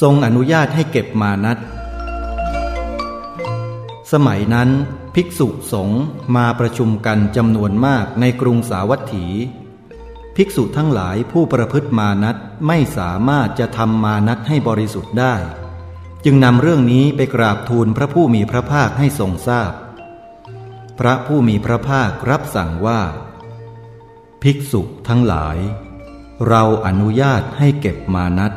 ทรงอนุญาตให้เก็บมานัดสมัยนั้น ภิกษุสงฆ์มาประชุมกันจำนวนมากในกรุงสาวัตถี ภิกษุทั้งหลายผู้ประพฤติมานัดไม่สามารถจะทำมานัดให้บริสุทธิ์ได้ จึงนำเรื่องนี้ไปกราบทูลพระผู้มีพระภาคให้ทรงทราบพพระผู้มีพระภาครับสั่งว่า ภิกษุทั้งหลาย เราอนุญาตให้เก็บมานัด